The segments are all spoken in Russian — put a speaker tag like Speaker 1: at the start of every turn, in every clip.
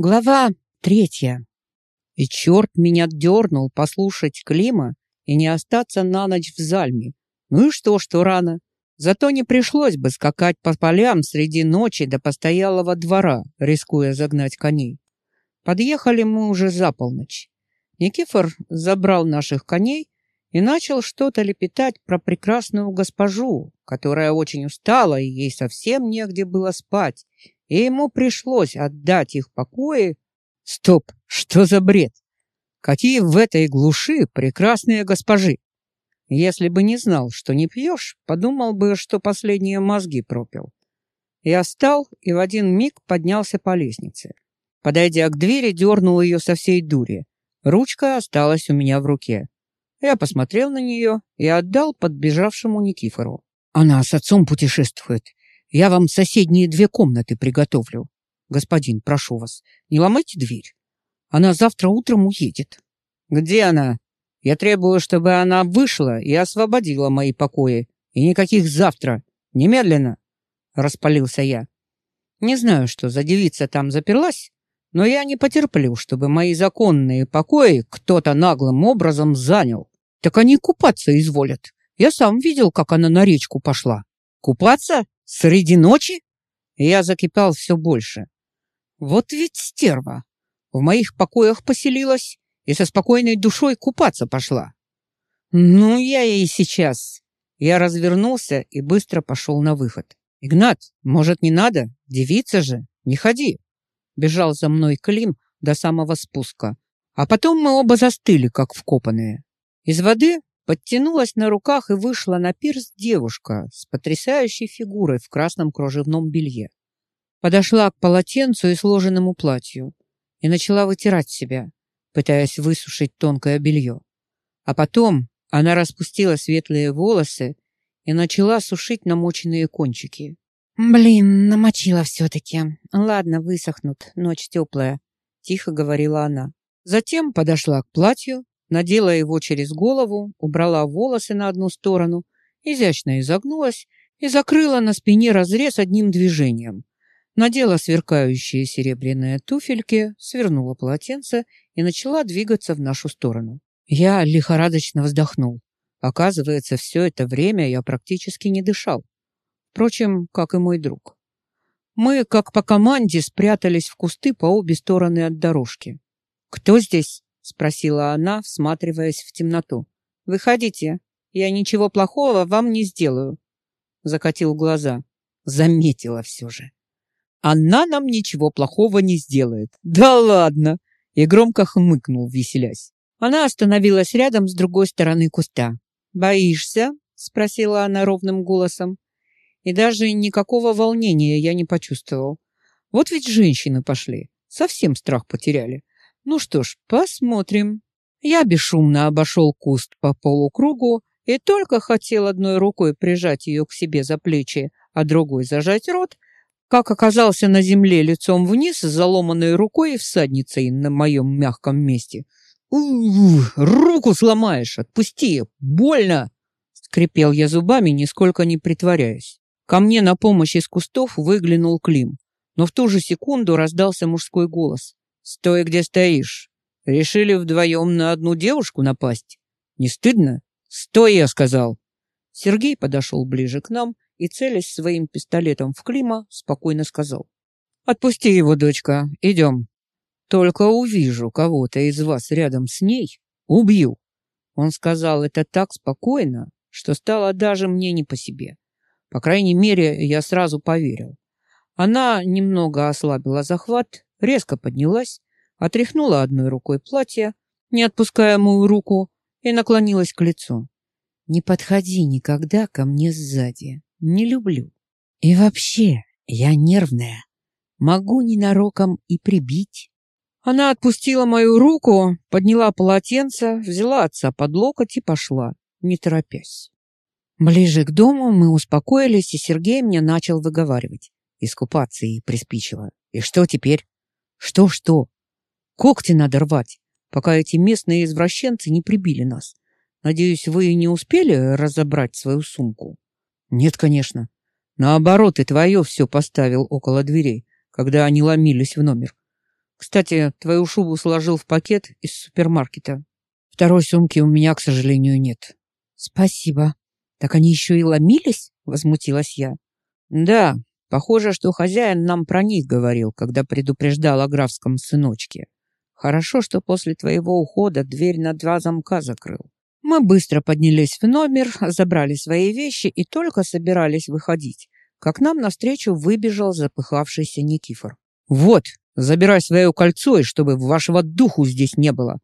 Speaker 1: Глава третья. И черт меня дернул послушать Клима и не остаться на ночь в Зальме. Ну и что, что рано? Зато не пришлось бы скакать по полям среди ночи до постоялого двора, рискуя загнать коней. Подъехали мы уже за полночь. Никифор забрал наших коней и начал что-то лепетать про прекрасную госпожу, которая очень устала, и ей совсем негде было спать, и ему пришлось отдать их покои. Стоп, что за бред? Какие в этой глуши прекрасные госпожи? Если бы не знал, что не пьешь, подумал бы, что последние мозги пропил. Я встал и в один миг поднялся по лестнице. Подойдя к двери, дернул ее со всей дури. Ручка осталась у меня в руке. Я посмотрел на нее и отдал подбежавшему Никифору. Она с отцом путешествует. Я вам соседние две комнаты приготовлю. Господин, прошу вас, не ломайте дверь. Она завтра утром уедет. Где она? Я требую, чтобы она вышла и освободила мои покои. И никаких завтра. Немедленно. Распалился я. Не знаю, что за девица там заперлась, но я не потерплю, чтобы мои законные покои кто-то наглым образом занял. Так они купаться изволят. Я сам видел, как она на речку пошла. Купаться? Среди ночи? Я закипал все больше. Вот ведь стерва. В моих покоях поселилась и со спокойной душой купаться пошла. Ну, я ей сейчас. Я развернулся и быстро пошел на выход. Игнат, может, не надо? Девица же, не ходи бежал за мной Клим до самого спуска. А потом мы оба застыли, как вкопанные. Из воды подтянулась на руках и вышла на пирс девушка с потрясающей фигурой в красном кружевном белье. Подошла к полотенцу и сложенному платью и начала вытирать себя, пытаясь высушить тонкое белье. А потом она распустила светлые волосы и начала сушить намоченные кончики. «Блин, намочила все-таки. Ладно, высохнут, ночь теплая», — тихо говорила она. Затем подошла к платью, надела его через голову, убрала волосы на одну сторону, изящно изогнулась и закрыла на спине разрез одним движением. Надела сверкающие серебряные туфельки, свернула полотенце и начала двигаться в нашу сторону. Я лихорадочно вздохнул. Оказывается, все это время я практически не дышал. Впрочем, как и мой друг. Мы, как по команде, спрятались в кусты по обе стороны от дорожки. «Кто здесь?» — спросила она, всматриваясь в темноту. «Выходите, я ничего плохого вам не сделаю», — закатил глаза. Заметила все же. «Она нам ничего плохого не сделает». «Да ладно!» И громко хмыкнул, веселясь. Она остановилась рядом с другой стороны куста. «Боишься?» — спросила она ровным голосом и даже никакого волнения я не почувствовал. Вот ведь женщины пошли, совсем страх потеряли. Ну что ж, посмотрим. Я бесшумно обошел куст по полукругу и только хотел одной рукой прижать ее к себе за плечи, а другой зажать рот, как оказался на земле лицом вниз заломанной рукой и всадницей на моем мягком месте. руку сломаешь, отпусти, больно!» Скрипел я зубами, нисколько не притворяясь. Ко мне на помощь из кустов выглянул Клим, но в ту же секунду раздался мужской голос. «Стой, где стоишь! Решили вдвоем на одну девушку напасть? Не стыдно? Стой, я сказал!» Сергей подошел ближе к нам и, целясь своим пистолетом в Клима, спокойно сказал. «Отпусти его, дочка, идем. Только увижу кого-то из вас рядом с ней, убью». Он сказал это так спокойно, что стало даже мне не по себе. По крайней мере, я сразу поверил. Она немного ослабила захват, резко поднялась, отряхнула одной рукой платье, не отпуская мою руку, и наклонилась к лицу. «Не подходи никогда ко мне сзади. Не люблю. И вообще, я нервная. Могу ненароком и прибить». Она отпустила мою руку, подняла полотенце, взяла отца под локоть и пошла, не торопясь. Ближе к дому мы успокоились, и Сергей мне начал выговаривать. Искупаться и приспичило. И что теперь? Что-что? Когти надо рвать, пока эти местные извращенцы не прибили нас. Надеюсь, вы не успели разобрать свою сумку? Нет, конечно. Наоборот, и твое все поставил около дверей, когда они ломились в номер. Кстати, твою шубу сложил в пакет из супермаркета. Второй сумки у меня, к сожалению, нет. Спасибо. Так они еще и ломились? Возмутилась я. Да, похоже, что хозяин нам про них говорил, когда предупреждал о графском сыночке. Хорошо, что после твоего ухода дверь на два замка закрыл. Мы быстро поднялись в номер, забрали свои вещи и только собирались выходить, как нам навстречу выбежал запыхавшийся Никифор. «Вот, забирай свое кольцо, и чтобы вашего духу здесь не было!»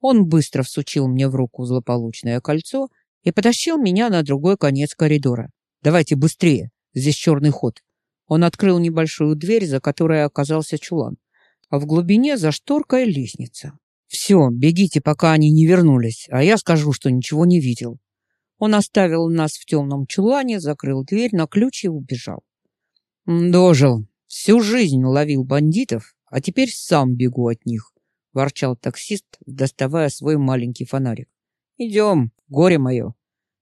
Speaker 1: Он быстро всучил мне в руку злополучное кольцо и потащил меня на другой конец коридора. «Давайте быстрее, здесь черный ход». Он открыл небольшую дверь, за которой оказался чулан, а в глубине за шторкой лестница. «Все, бегите, пока они не вернулись, а я скажу, что ничего не видел». Он оставил нас в темном чулане, закрыл дверь на ключ и убежал. «Дожил. Всю жизнь ловил бандитов, а теперь сам бегу от них», — ворчал таксист, доставая свой маленький фонарик. «Идем, горе мое.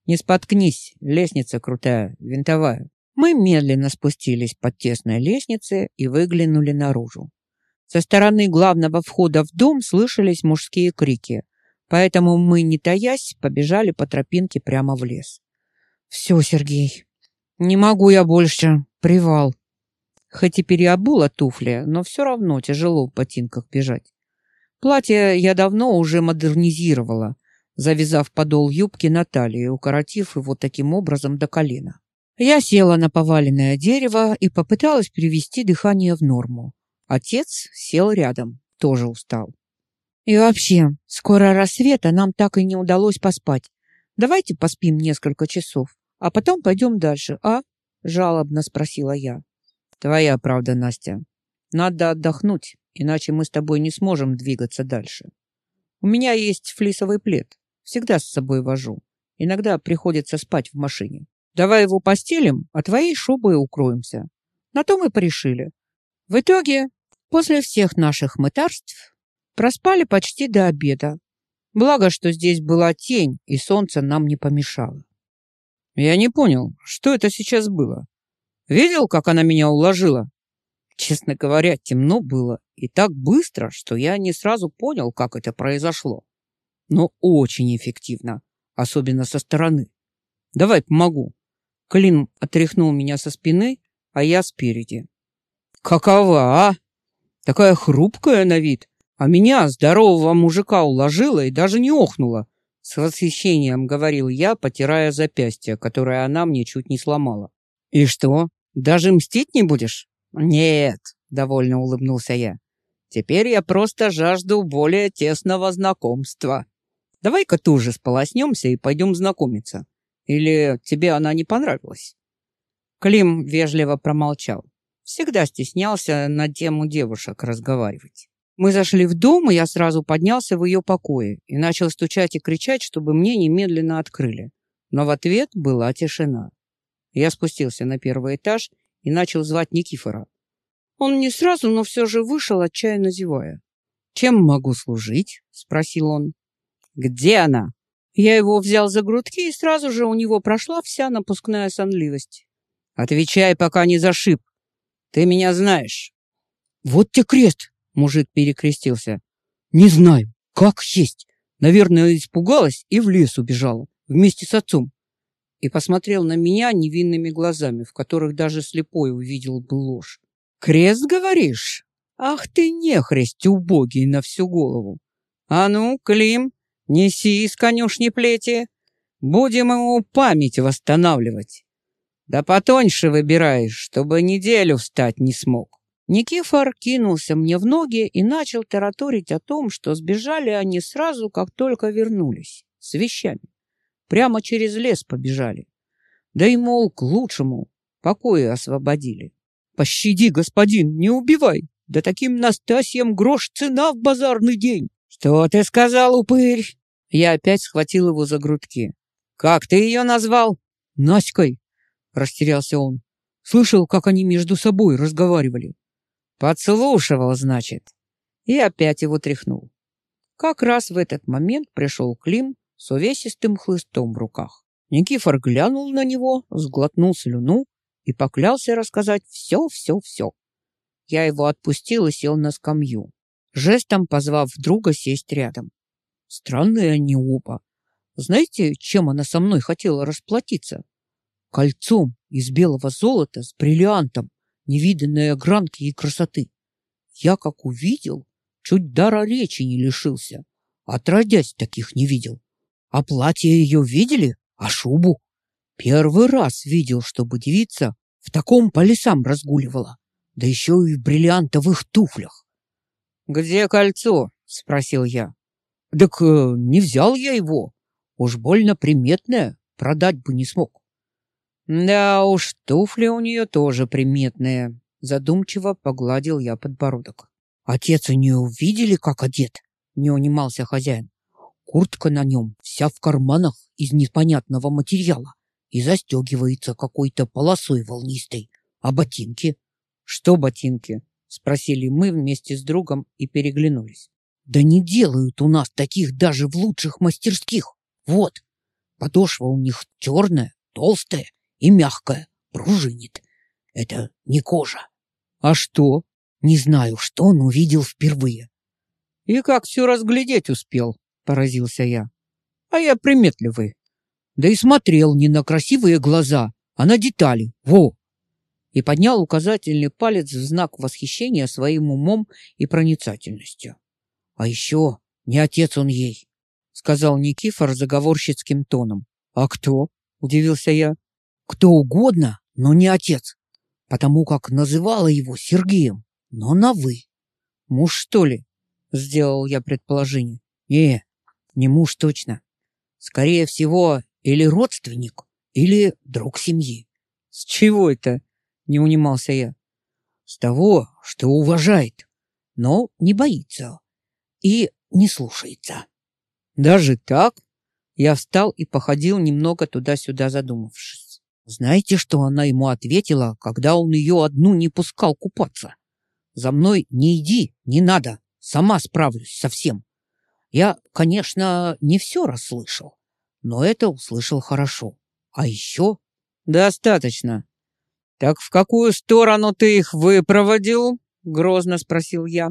Speaker 1: Не споткнись, лестница крутая, винтовая». Мы медленно спустились по тесной лестнице и выглянули наружу. Со стороны главного входа в дом слышались мужские крики, поэтому мы, не таясь, побежали по тропинке прямо в лес. «Все, Сергей, не могу я больше, привал». Хоть и переобула туфли, но все равно тяжело в ботинках бежать. Платье я давно уже модернизировала, завязав подол юбки на талии, укоротив его таким образом до колена. Я села на поваленное дерево и попыталась привести дыхание в норму. Отец сел рядом, тоже устал. И вообще, скоро рассвет, а нам так и не удалось поспать. Давайте поспим несколько часов, а потом пойдем дальше, а? Жалобно спросила я. Твоя правда, Настя. Надо отдохнуть, иначе мы с тобой не сможем двигаться дальше. У меня есть флисовый плед. Всегда с собой вожу. Иногда приходится спать в машине. Давай его постелим, а твоей шубой укроемся. На то мы порешили. В итоге После всех наших мытарств проспали почти до обеда. Благо, что здесь была тень, и солнце нам не помешало. Я не понял, что это сейчас было. Видел, как она меня уложила? Честно говоря, темно было и так быстро, что я не сразу понял, как это произошло. Но очень эффективно, особенно со стороны. Давай помогу. Клин отряхнул меня со спины, а я спереди. Какова, а? Такая хрупкая на вид, а меня, здорового мужика, уложила и даже не охнула. С восхищением говорил я, потирая запястье, которое она мне чуть не сломала. «И что, даже мстить не будешь?» «Нет», — довольно улыбнулся я. «Теперь я просто жажду более тесного знакомства. Давай-ка тоже сполоснемся и пойдем знакомиться. Или тебе она не понравилась?» Клим вежливо промолчал. Всегда стеснялся на тему девушек разговаривать. Мы зашли в дом, и я сразу поднялся в ее покое и начал стучать и кричать, чтобы мне немедленно открыли. Но в ответ была тишина. Я спустился на первый этаж и начал звать Никифора. Он не сразу, но все же вышел, отчаянно зевая. «Чем могу служить?» — спросил он. «Где она?» Я его взял за грудки, и сразу же у него прошла вся напускная сонливость. «Отвечай, пока не зашиб!» Ты меня знаешь. Вот те крест, мужик перекрестился. Не знаю, как есть. Наверное, испугалась и в лес убежала вместе с отцом. И посмотрел на меня невинными глазами, в которых даже слепой увидел бы ложь. Крест, говоришь? Ах ты нехрест убогий на всю голову. А ну, Клим, неси из конюшни плети. Будем ему память восстанавливать. Да потоньше выбираешь, чтобы неделю встать не смог. Никифор кинулся мне в ноги и начал тараторить о том, что сбежали они сразу, как только вернулись, с вещами. Прямо через лес побежали. Да и, мол, к лучшему, покои освободили. «Пощади, господин, не убивай! Да таким Настасьям грош цена в базарный день!» «Что ты сказал, упырь?» Я опять схватил его за грудки. «Как ты ее назвал?» «Наськой», растерялся он. Слышал, как они между собой разговаривали. Подслушивал, значит. И опять его тряхнул. Как раз в этот момент пришел Клим с увесистым хлыстом в руках. Никифор глянул на него, сглотнул слюну и поклялся рассказать все-все-все. Я его отпустил и сел на скамью. Жестом позвав друга сесть рядом. Странные они оба. Знаете, чем она со мной хотела расплатиться? Кольцом из белого золота с бриллиантом, невиданной огранки и красоты. Я, как увидел, чуть дара речи не лишился. Отродясь, таких не видел. А платье ее видели? А шубу? Первый раз видел, чтобы девица в таком по лесам разгуливала, да еще и в бриллиантовых туфлях. «Где кольцо?» — спросил я. «Так э, не взял я его. Уж больно приметное, продать бы не смог». «Да уж, туфли у нее тоже приметные», — задумчиво погладил я подбородок. «Отец и не увидели, как одет?» — не унимался хозяин. Куртка на нем вся в карманах из непонятного материала и застегивается какой-то полосой волнистой. А ботинки? Что ботинки? Спросили мы вместе с другом и переглянулись. Да не делают у нас таких даже в лучших мастерских. Вот, подошва у них черная, толстая и мягкая, пружинит. Это не кожа. А что? Не знаю, что он увидел впервые. И как все разглядеть успел, поразился я. А я приметливый. Да и смотрел не на красивые глаза, а на детали. Во! И поднял указательный палец в знак восхищения своим умом и проницательностью. А еще не отец он ей, сказал Никифор заговорщицким тоном. А кто? Удивился я. Кто угодно, но не отец, потому как называла его Сергеем, но на «вы». Муж, что ли? Сделал я предположение. Не, не муж точно. Скорее всего, или родственник, или друг семьи. С чего это? Не унимался я. С того, что уважает, но не боится и не слушается. Даже так? Я встал и походил немного туда-сюда, задумавшись. Знаете, что она ему ответила, когда он ее одну не пускал купаться? За мной не иди, не надо, сама справлюсь со всем. Я, конечно, не все расслышал, но это услышал хорошо. А еще... Достаточно. Так в какую сторону ты их выпроводил? Грозно спросил я.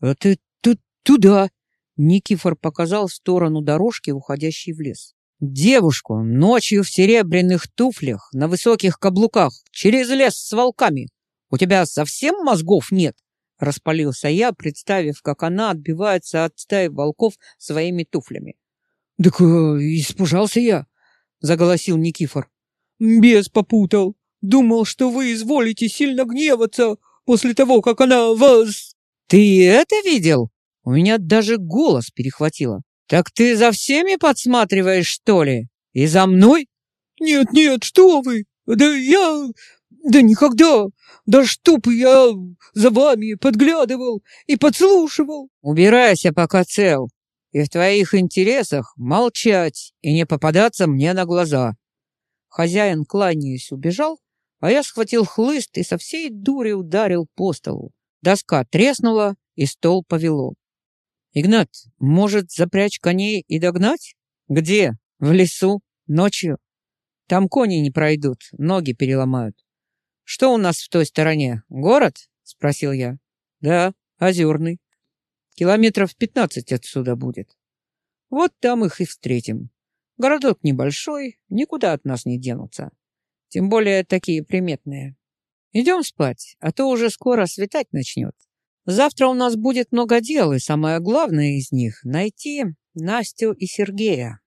Speaker 1: Это тут туда. Никифор показал в сторону дорожки, уходящей в лес. Девушку ночью в серебряных туфлях, на высоких каблуках, через лес с волками. У тебя совсем мозгов нет? Распалился я, представив, как она отбивается от стаи волков своими туфлями. «Так э, испужался я», — заголосил Никифор. «Бес попутал. Думал, что вы изволите сильно гневаться после того, как она вас...» «Ты это видел?» У меня даже голос перехватило. «Так ты за всеми подсматриваешь, что ли? И за мной?» «Нет, нет, что вы! Да я... Да никогда! Да чтоб я за вами подглядывал и подслушивал!» «Убирайся, пока цел, и в твоих интересах молчать и не попадаться мне на глаза». Хозяин, кланяясь, убежал, а я схватил хлыст и со всей дури ударил по столу. Доска треснула, и стол повело. «Игнат, может, запрячь коней и догнать? Где? В лесу? Ночью? Там кони не пройдут, ноги переломают. Что у нас в той стороне? Город? Спросил я. Да, озерный. Километров пятнадцать отсюда будет. Вот там их и встретим. Городок небольшой, никуда от нас не денутся. Тем более такие приметные. Идем спать, а то уже скоро светать начнет. Завтра у нас будет много дел, и самое главное из них — найти Настю и Сергея.